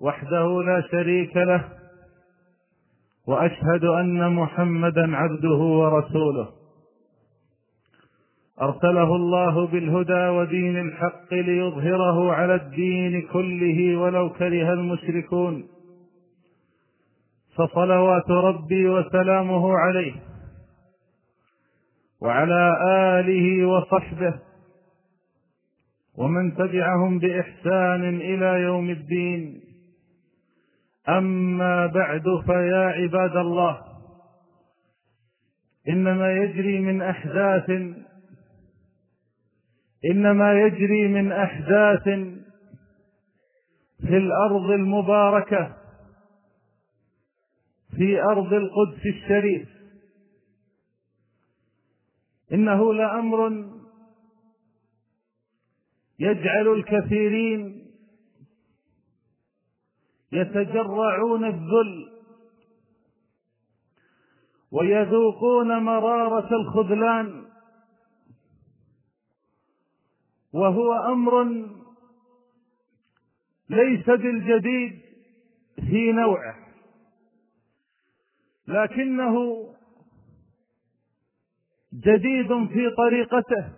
وحده لا شريك له وأشهد أن محمدا عبده ورسوله. أرسله الله بالهدى ودين الحق ليظهره على الدين كله ولو كره المشركون. فصلوات ربي وسلامه عليه وعلى آله وصحبه ومن تبعهم بإحسان إلى يوم الدين. أما بعد فيا عباد الله إنما يجري من أحداث إنما يجري من أحداث في الأرض المباركة في أرض القدس الشريف. إنه لأمر يجعل الكثيرين يتجرعون الذل ويذوقون مرارة الخذلان وهو أمر ليس بالجديد في نوعه لكنه جديد في طريقته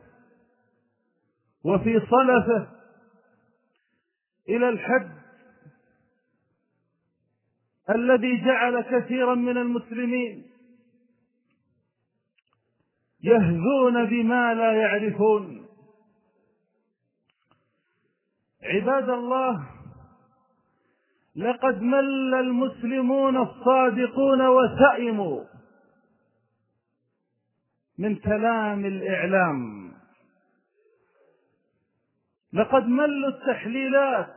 وفي صلفه إلى الحد الذي جعل كثيرا من المسلمين يهزون بما لا يعرفون. عباد الله لقد مل المسلمون الصادقون وسئموا من كلام الإعلام. لقد ملوا التحليلات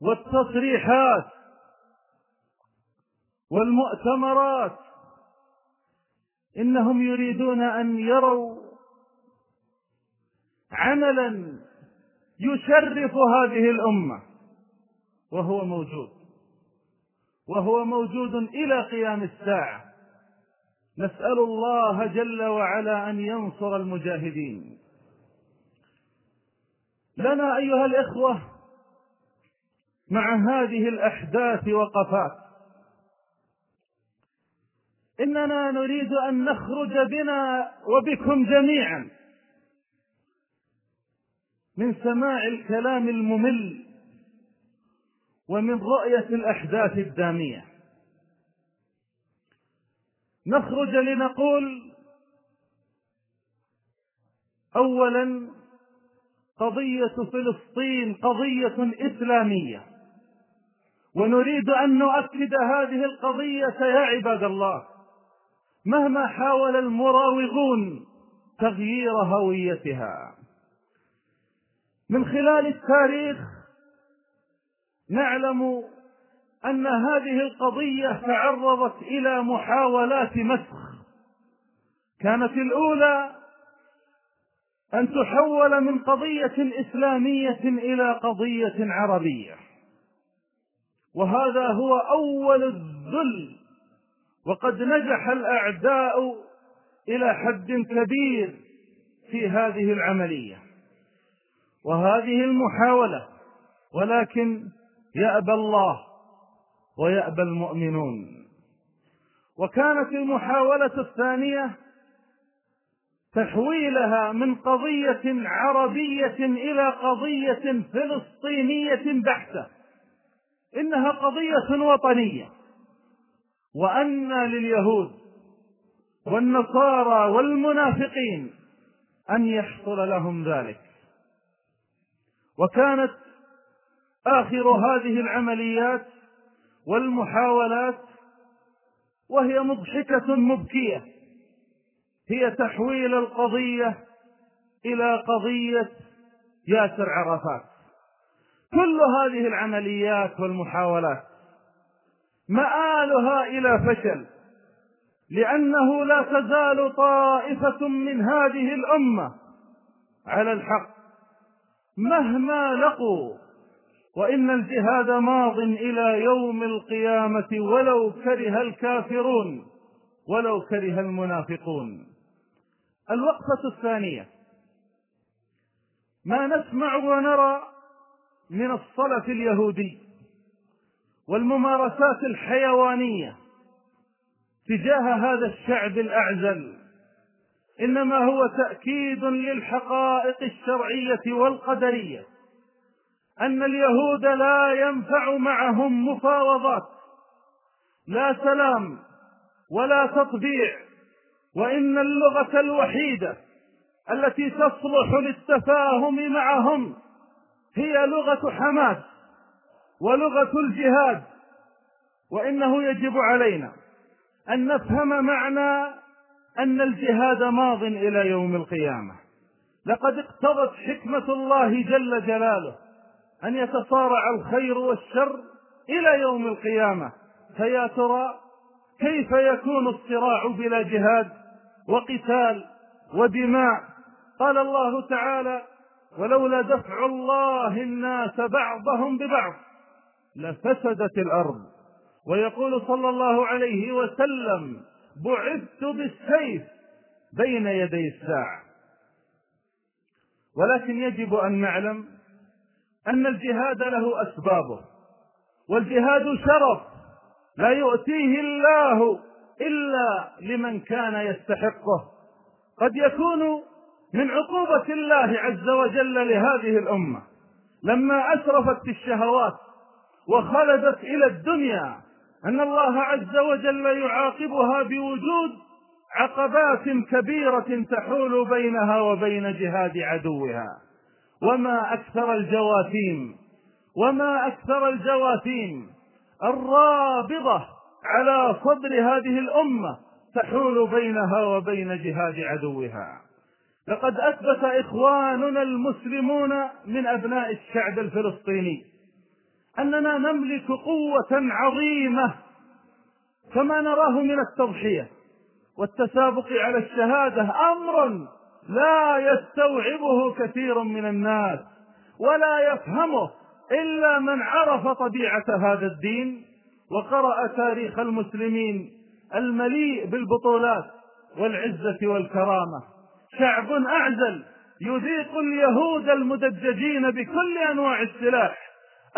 والتصريحات والمؤتمرات. إنهم يريدون أن يروا عملا يشرف هذه الأمة وهو موجود وهو موجود إلى قيام الساعة. نسأل الله جل وعلا أن ينصر المجاهدين. لنا أيها الإخوة مع هذه الأحداث وقفات إننا نريد أن نخرج بنا وبكم جميعا. من سماع الكلام الممل ومن رؤية الأحداث الدامية. نخرج لنقول اولا قضية فلسطين قضية إسلامية ونريد أن نؤكد هذه القضية يا عباد الله. مهما حاول المراوغون تغيير هويتها. من خلال التاريخ نعلم أن هذه القضية تعرضت إلى محاولات مسخ. كانت الأولى أن تحول من قضية إسلامية إلى قضية عربية. وهذا هو أول الذل وقد نجح الأعداء إلى حد كبير في هذه العملية وهذه المحاولة ولكن يأبى الله ويأبى المؤمنون. وكانت المحاولة الثانية تحويلها من قضية عربية إلى قضية فلسطينية بحتة. إنها قضية وطنية. وأن لليهود والنصارى والمنافقين أن يحصل لهم ذلك. وكانت آخر هذه العمليات والمحاولات وهي مضحكة مبكية هي تحويل القضية إلى قضية ياسر عرفات. كل هذه العمليات والمحاولات مآلها إلى فشل لأنه لا تزال طائفة من هذه الأمة على الحق. مهما لقوا وإن الجهاد ماض إلى يوم القيامة ولو كره الكافرون ولو كره المنافقون. الوقفة الثانية ما نسمع ونرى من الصلف اليهودي والممارسات الحيوانية تجاه هذا الشعب الأعزل إنما هو تأكيد للحقائق الشرعية والقدرية أن اليهود لا ينفع معهم مفاوضات لا سلام ولا تطبيع وإن اللغة الوحيدة التي تصلح للتفاهم معهم هي لغة حماس. ولغة الجهاد وإنه يجب علينا أن نفهم معنى أن الجهاد ماض إلى يوم القيامة. لقد اقتضت حكمة الله جل جلاله أن يتصارع الخير والشر إلى يوم القيامة. فيا ترى كيف يكون الصراع بلا جهاد وقتال ودماء قال الله تعالى ولولا دفع الله الناس بعضهم ببعض لفسدت الأرض. ويقول صلى الله عليه وسلم بعثت بالسيف بين يدي الساعة. ولكن يجب أن نعلم أن الجهاد له أسبابه والجهاد شرف لا يؤتيه الله إلا لمن كان يستحقه. قد يكون من عقوبة الله عز وجل لهذه الأمة. لما أسرفت في الشهوات وخلدت إلى الدنيا أن الله عز وجل يعاقبها بوجود عقبات كبيرة تحول بينها وبين جهاد عدوها. وما أكثر الجواثيم وما أكثر الجواثيم الرابضة على صدر هذه الأمة تحول بينها وبين جهاد عدوها. لقد أثبت إخواننا المسلمون من أبناء الشعب الفلسطيني أننا نملك قوة عظيمة كما نراه من التضحية والتسابق على الشهادة أمر لا يستوعبه كثير من الناس ولا يفهمه إلا من عرف طبيعة هذا الدين وقرأ تاريخ المسلمين المليء بالبطولات والعزة والكرامة. شعب أعزل يذيق اليهود المدججين بكل أنواع السلاح.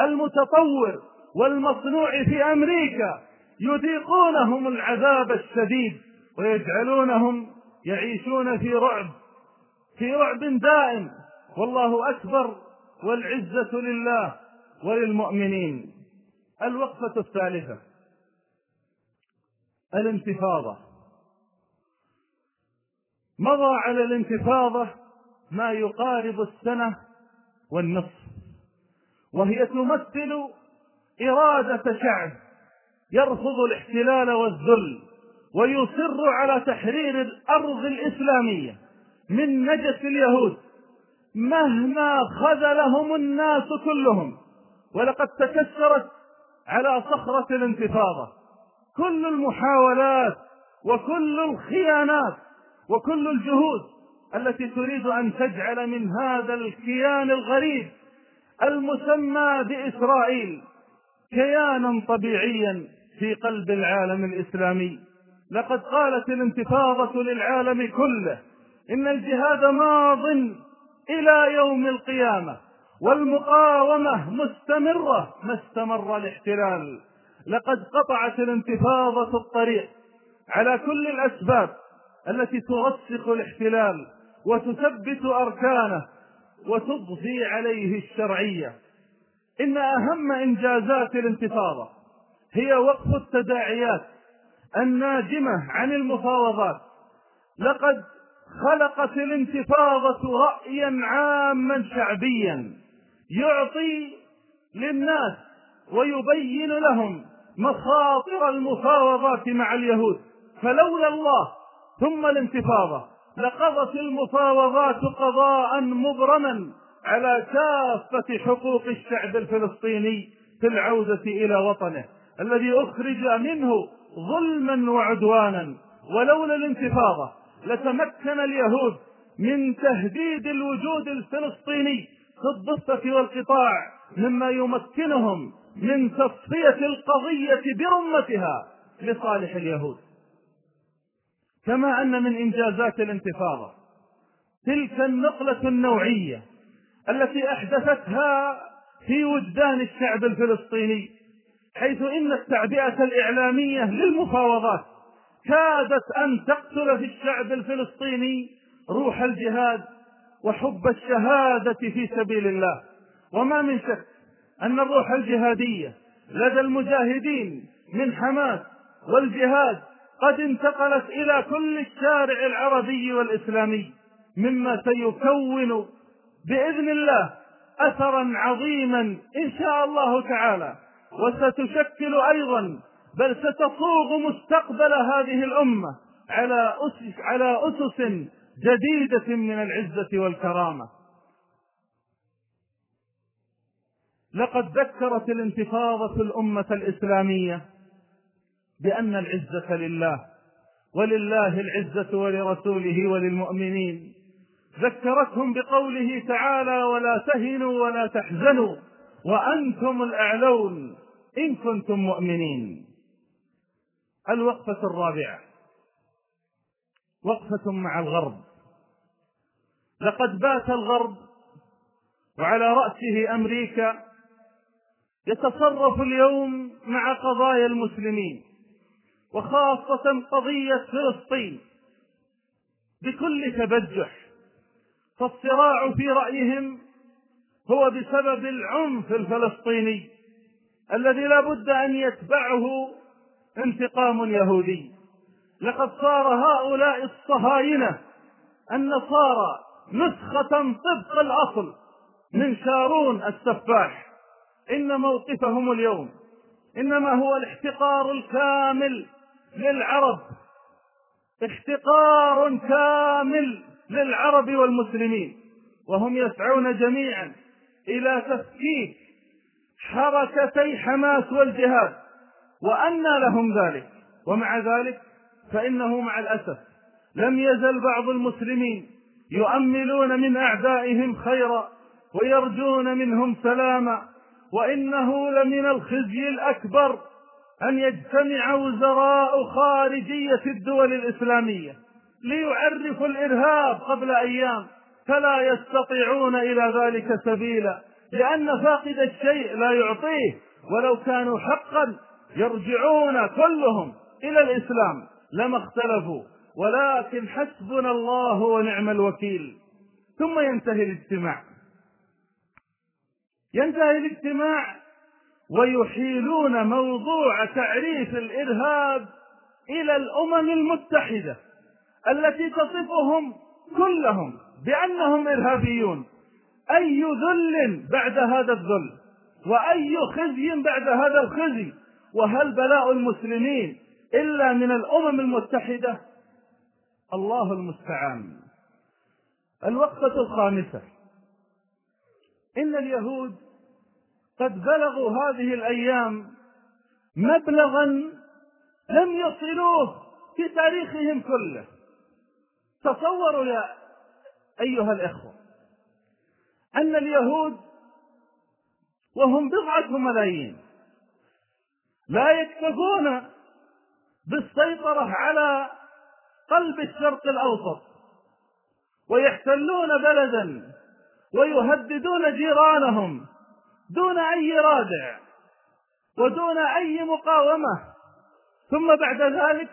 المتطور والمصنوع في أمريكا يذيقونهم العذاب الشديد ويجعلونهم يعيشون في رعب في رعب دائم. والله أكبر والعزة لله وللمؤمنين. الوقفة الثالثة الانتفاضة. مضى على الانتفاضة ما يقارب السنة والنصف. وهي تمثل إرادة شعب يرفض الاحتلال والذل ويصر على تحرير الأرض الإسلامية من نجس اليهود. مهما خذلهم الناس كلهم ولقد تكسرت على صخرة الانتفاضة. كل المحاولات وكل الخيانات وكل الجهود التي تريد أن تجعل من هذا الكيان الغريب المسمى بإسرائيل كيانا طبيعيا في قلب العالم الإسلامي. لقد قالت الانتفاضة للعالم كله إن الجهاد ماض إلى يوم القيامة والمقاومة مستمرة ما استمر الاحتلال. لقد قطعت الانتفاضة الطريق على كل الأسباب التي ترسخ الاحتلال وتثبت أركانه وتضفي عليه الشرعية. إن أهم إنجازات الانتفاضة هي وقف التداعيات الناجمة عن المفاوضات. لقد خلقت الانتفاضة رأيا عاما شعبيا يعطي للناس ويبين لهم مخاطر المفاوضات مع اليهود. فلولا الله ثم الانتفاضة. لقضت المفاوضات قضاء مبرما على كافة حقوق الشعب الفلسطيني في العودة إلى وطنه الذي أخرج منه ظلما وعدوانا. ولولا الانتفاضة لتمكن اليهود من تهديد الوجود الفلسطيني في الضفة والقطاع مما يمكنهم من تصفية القضية برمتها لصالح اليهود. كما أن من إنجازات الانتفاضة. تلك النقلة النوعية التي أحدثتها في وجدان الشعب الفلسطيني حيث إن التعبئة الإعلامية للمفاوضات كادت أن تقتل في الشعب الفلسطيني روح الجهاد وحب الشهادة في سبيل الله. وما من شك أن الروح الجهادية لدى المجاهدين من حماس والجهاد قد انتقلت إلى كل الشارع العربي والإسلامي مما سيكون بإذن الله أثرا عظيما إن شاء الله تعالى. وستشكل أيضا بل ستصوغ مستقبل هذه الأمة على أسس, على أسس جديدة من العزة والكرامة. لقد ذكرت الانتفاضة الأمة الإسلامية بأن العزة لله ولله العزة ولرسوله وللمؤمنين. ذكرتهم بقوله تعالى ولا تهنوا ولا تحزنوا وأنتم الأعلون إن كنتم مؤمنين. الوقفة الرابعة. وقفة مع الغرب. لقد بات الغرب وعلى رأسه أمريكا يتصرف اليوم مع قضايا المسلمين. وخاصة قضية فلسطين. بكل تبجح فالصراع في رأيهم هو بسبب العنف الفلسطيني الذي لا بد أن يتبعه انتقام يهودي. لقد صار هؤلاء الصهاينة النصارى نسخة طبق الأصل من شارون السفاح. إن موقفهم اليوم إنما هو الاحتقار الكامل للعرب. احتقار كامل للعرب والمسلمين. وهم يسعون جميعا إلى تفكيك حركتي حماس والجهاد. وأنى لهم ذلك. ومع ذلك فإنه مع الأسف لم يزل بعض المسلمين يؤملون من أعدائهم خيرا ويرجون منهم سلاما. وإنه لمن الخزي الأكبر. أن يجتمع وزراء خارجية الدول الإسلامية ليعرفوا الإرهاب قبل أيام فلا يستطيعون إلى ذلك سبيلا لأن فاقد الشيء لا يعطيه ولو كانوا حقا يرجعون كلهم إلى الإسلام لما اختلفوا. ولكن حسبنا الله ونعم الوكيل. ثم ينتهي الاجتماع. ينتهي الاجتماع ويحيلون موضوع تعريف الإرهاب إلى الأمم المتحدة التي تصفهم كلهم بأنهم إرهابيون. أي ذل بعد هذا الذل؟ وأي خزي بعد هذا الخزي؟ وهل بلاء المسلمين إلا من الأمم المتحدة؟ الله المستعان. الوقفة الخامسة. إن اليهود قد بلغوا هذه الأيام مبلغا لم يصلوه في تاريخهم كله. تصوروا يا أيها الإخوة أن اليهود وهم بضعة ملايين لا يكتفون بالسيطرة على قلب الشرق الأوسط ويحتلون بلدا ويهددون جيرانهم دون أي رادع ودون أي مقاومة. ثم بعد ذلك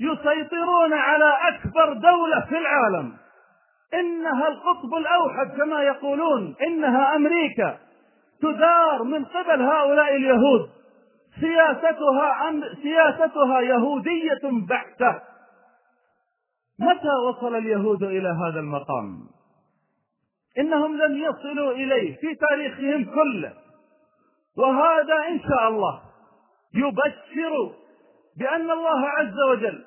يسيطرون على أكبر دولة في العالم. إنها القطب الأوحد كما يقولون. إنها أمريكا. تدار من قبل هؤلاء اليهود. سياستها أم سياستها يهودية بحتة متى وصل اليهود إلى هذا المقام؟ إنهم لن يصلوا إليه في تاريخهم كله. وهذا إن شاء الله يبشر بأن الله عز وجل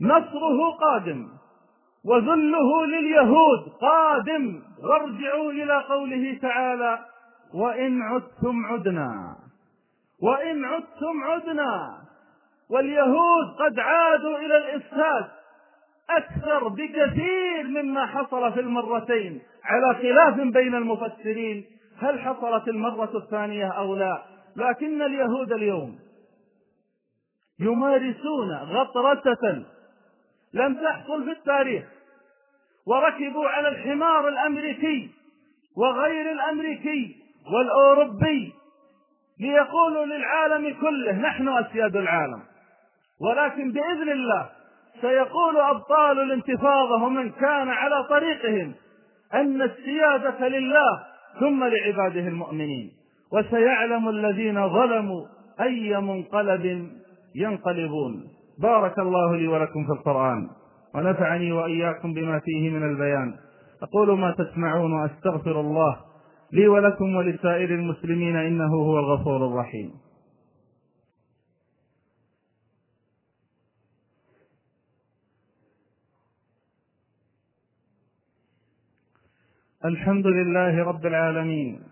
نصره قادم وذله لليهود قادم. وارجعوا إلى قوله تعالى وإن عدتم عدنا وإن عدتم عدنا. واليهود قد عادوا إلى الإفساد أكثر بكثير مما حصل في المرتين على خلاف بين المفسرين هل حصلت المرة الثانية أو لا؟ لكن اليهود اليوم يمارسون غطرسة لم تحصل في التاريخ وركبوا على الحمار الأمريكي وغير الأمريكي والأوروبي ليقولوا للعالم كله نحن أسياد العالم. ولكن بإذن الله سيقول أبطال الانتفاضة ومن كان على طريقهم أن السيادة لله ثم لعباده المؤمنين. وسيعلم الذين ظلموا أي منقلب ينقلبون. بارك الله لي ولكم في القرآن ونفعني وإياكم بما فيه من البيان. أقول ما تسمعون وأستغفر الله لي ولكم ولسائر المسلمين إنه هو الغفور الرحيم. الحمد لله رب العالمين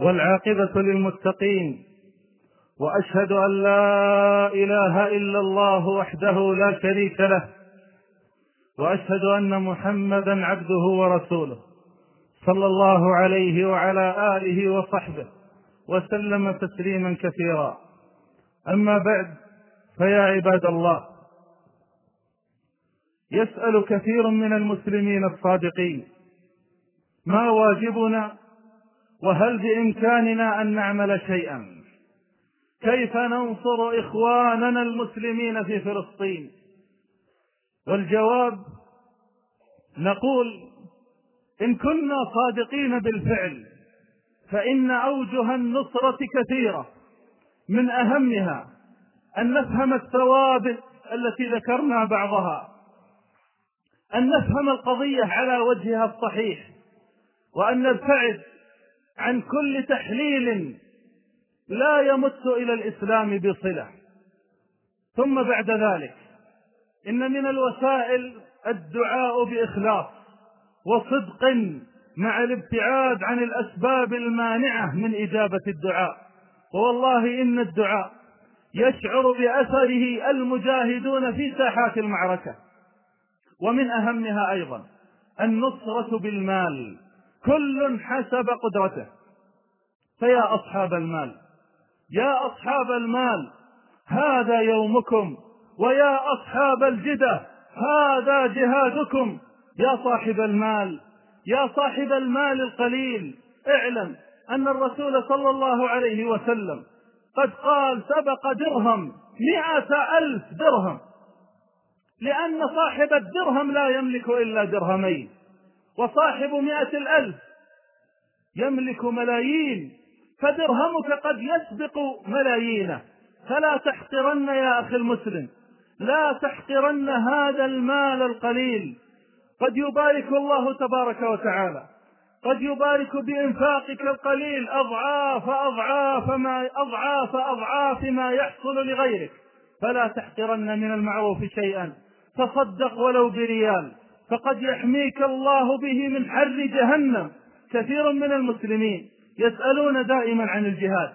والعاقبة للمتقين وأشهد أن لا إله إلا الله وحده لا شريك له وأشهد أن محمدا عبده ورسوله صلى الله عليه وعلى آله وصحبه وسلم تسليما كثيرا. أما بعد فيا عباد الله يسأل كثير من المسلمين الصادقين ما واجبنا وهل بإمكاننا أن نعمل شيئا؟ كيف ننصر إخواننا المسلمين في فلسطين؟ والجواب نقول إن كنا صادقين بالفعل فإن أوجه النصرة كثيرة من أهمها أن نفهم الثوابت التي ذكرنا بعضها أن نفهم القضية على وجهها الصحيح. وأن نبتعد عن كل تحليل لا يمت إلى الإسلام بصلة. ثم بعد ذلك إن من الوسائل الدعاء بإخلاص وصدق مع الابتعاد عن الأسباب المانعة من إجابة الدعاء. ووالله إن الدعاء يشعر بأثره المجاهدون في ساحات المعركة. ومن أهمها أيضا النصرة بالمال. كل حسب قدرته. فيا أصحاب المال يا أصحاب المال هذا يومكم ويا أصحاب الجدة هذا جهادكم. يا صاحب المال يا صاحب المال القليل اعلم أن الرسول صلى الله عليه وسلم قد قال سبق درهم مئة ألف درهم لأن صاحب الدرهم لا يملك إلا درهمين. وصاحب مئة الألف. يملك ملايين فدرهمك قد يسبق ملايينه. فلا تحقرن يا أخي المسلم لا تحقرن هذا المال القليل. قد يبارك الله تبارك وتعالى قد يبارك بإنفاقك القليل أضعاف أضعاف ما أضعاف أضعاف ما يحصل لغيرك. فلا تحقرن من المعروف شيئا تصدق ولو بريال. فقد يحميك الله به من حر جهنم. كثير من المسلمين يسألون دائما عن الجهاد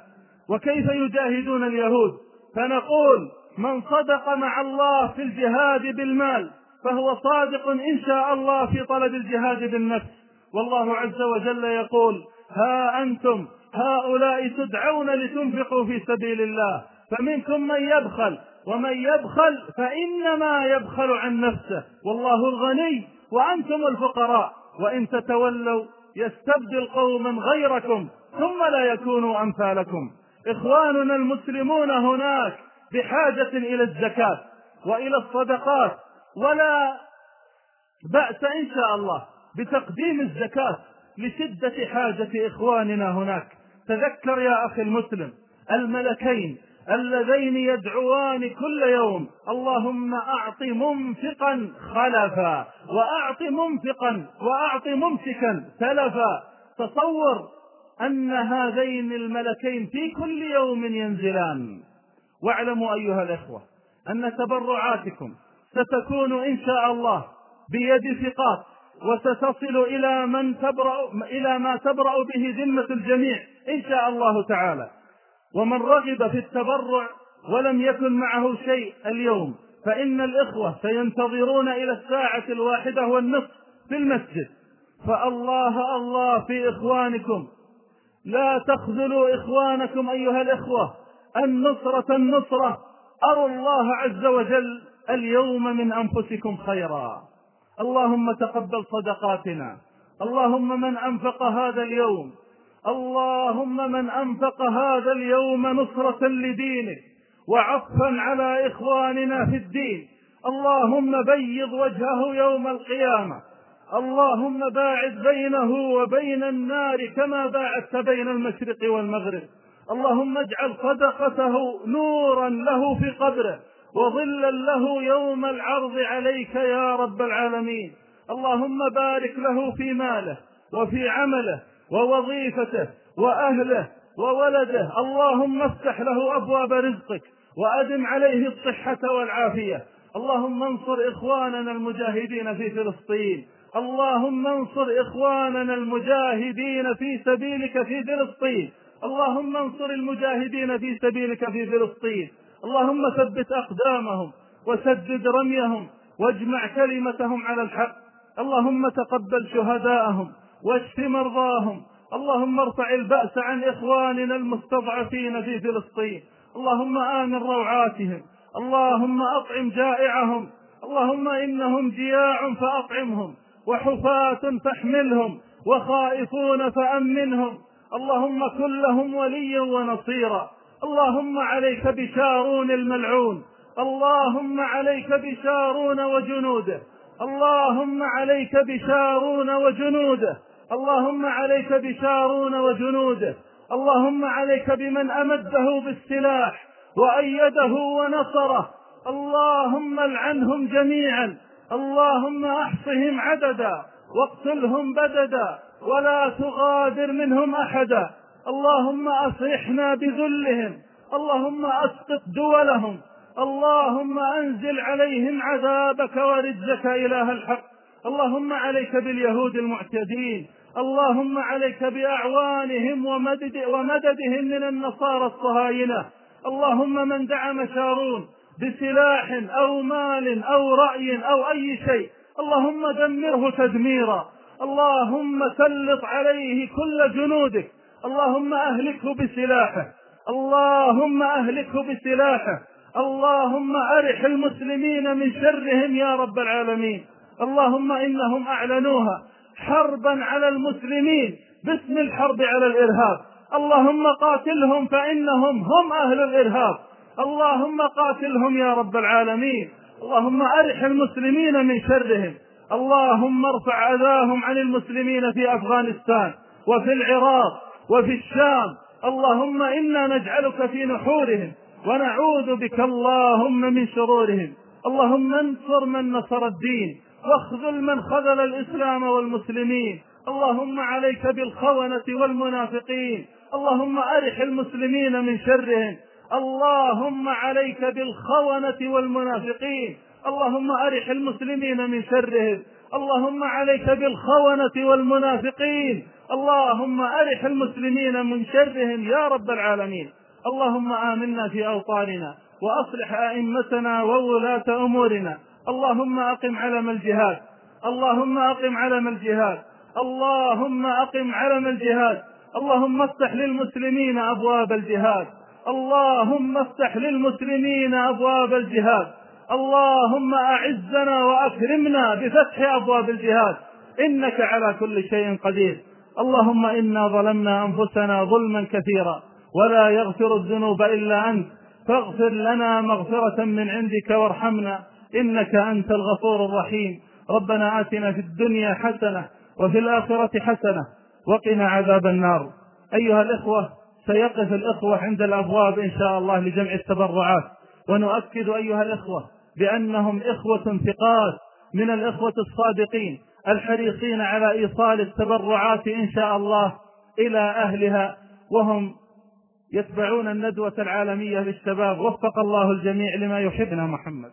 وكيف يجاهدون اليهود؟ فنقول من صدق مع الله في الجهاد بالمال فهو صادق إن شاء الله في طلب الجهاد بالنفس. والله عز وجل يقول ها أنتم هؤلاء تدعون لتنفقوا في سبيل الله فمنكم من يبخل ومن يبخل فإنما يبخل عن نفسه. والله الغني وأنتم الفقراء. وإن تتولوا يستبدل قوما غيركم ثم لا يكونوا أمثالكم. إخواننا المسلمون هناك بحاجة إلى الزكاة وإلى الصدقات. ولا بأس إن شاء الله بتقديم الزكاة لشدة حاجة إخواننا هناك. تذكر يا أخي المسلم الملكين اللذين يدعوان كل يوم. اللهم أعط ممسقا خلفا وأعط منفقا وأعط ممسكا تلفا تصور أن هذين الملكين في كل يوم ينزلان. واعلموا أيها الإخوة أن تبرعاتكم ستكون إن شاء الله بيد ثقات وستصل إلى من تبرأ إلى ما تبرأ به ذمة الجميع إن شاء الله تعالى. ومن رغب في التبرع ولم يكن معه شيء اليوم فإن الإخوة سينتظرون إلى الساعة الواحدة والنصف في المسجد. فالله الله في إخوانكم. لا تخذلوا إخوانكم أيها الإخوة. النصرة النصرة. أروا الله عز وجل اليوم من أنفسكم خيرا. اللهم تقبل صدقاتنا. اللهم من أنفق هذا اليوم. اللهم من أنفق هذا اليوم نصرة لدينك وعطفا على إخواننا في الدين. اللهم بيض وجهه يوم القيامة. اللهم باعد بينه وبين النار كما باعدت بين المشرق والمغرب. اللهم اجعل صدقته نورا له في قبره وظلا له يوم العرض عليك يا رب العالمين. اللهم بارك له في ماله وفي عمله ووظيفته وأهله وولده. اللهم افتح له أبواب رزقك وأدم عليه الصحة والعافية. اللهم انصر إخواننا المجاهدين في فلسطين. اللهم انصر إخواننا المجاهدين في سبيلك في فلسطين. اللهم انصر المجاهدين في سبيلك في فلسطين. اللهم ثبت أقدامهم وسدد رميهم واجمع كلمتهم على الحق. اللهم تقبل شهداءهم. واشف مرضاهم. اللهم ارفع البأس عن إخواننا المستضعفين في فلسطين. اللهم آمن روعاتهم. اللهم أطعم جائعهم. اللهم إنهم جياع فأطعمهم. وحفاة فاحملهم. وخائفون فأمنهم. اللهم كن لهم وليا ونصيرا. اللهم عليك بشارون الملعون. اللهم عليك بشارون وجنوده. اللهم عليك بشارون وجنوده. اللهم عليك بشارون وجنوده. اللهم عليك بمن أمده بالسلاح وأيده ونصره. اللهم العنهم جميعا. اللهم أحصهم عددا واقتلهم بددا ولا تغادر منهم أحدا. اللهم أصلحنا بذلهم. اللهم أسقط دولهم. اللهم أنزل عليهم عذابك ورجك إله الحق. اللهم عليك باليهود المعتدين. اللهم عليك بأعوانهم ومدد ومددهم من النصارى الصهاينة. اللهم من دعم شارون بسلاح أو مال أو رأي أو أي شيء. اللهم دمره تدميرا. اللهم سلط عليه كل جنودك. اللهم أهلكه بسلاحه. اللهم أهلكه بسلاحه. اللهم أرح المسلمين من شرهم يا رب العالمين. اللهم إنهم أعلنوها حربا على المسلمين باسم الحرب على الإرهاب. اللهم قاتلهم فإنهم هم أهل الإرهاب. اللهم قاتلهم يا رب العالمين. اللهم أرح المسلمين من شرهم. اللهم ارفع أذاهم عن المسلمين في أفغانستان وفي العراق وفي الشام. اللهم إنا نجعلك في نحورهم ونعوذ بك اللهم من شرورهم. اللهم انصر من نصر الدين. واخذل من خذل الإسلام والمسلمين. اللهم عليك بالخونة والمنافقين. اللهم أرح المسلمين من شرهم. اللهم عليك بالخونة والمنافقين. اللهم أرح المسلمين من شرهم. اللهم عليك بالخونة والمنافقين. اللهم أرح المسلمين من شرهم يا رب العالمين. اللهم آمنا في أوطاننا وأصلح أئمتنا وولاة أمورنا. اللهم أقم علم الجهاد. اللهم أقم علم الجهاد. اللهم أقم علم الجهاد. اللهم افتح للمسلمين أبواب الجهاد. اللهم افتح للمسلمين أبواب الجهاد. اللهم أعزنا وأكرمنا بفتح أبواب الجهاد. إنك على كل شيء قدير. اللهم إنا ظلمنا أنفسنا ظلما كثيرا. ولا يغفر الذنوب إلا أنت. فاغفر لنا مغفرة من عندك وارحمنا. إنك أنت الغفور الرحيم. ربنا آتنا في الدنيا حسنة وفي الآخرة حسنة وقنا عذاب النار. أيها الإخوة سيقف الإخوة عند الأبواب إن شاء الله لجمع التبرعات. ونؤكد أيها الإخوة بأنهم إخوة ثقات من الإخوة الصادقين الحريصين على إيصال التبرعات إن شاء الله إلى أهلها وهم يتبعون الندوة العالمية للشباب. وفق الله الجميع لما يحبنا محمد.